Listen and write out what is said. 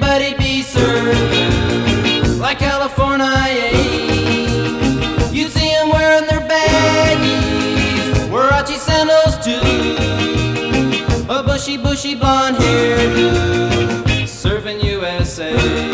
But he'd be served like California. You'd see them wearing their baggies, Warachi sandals too, a bushy, bushy blonde hairdo, serving USA.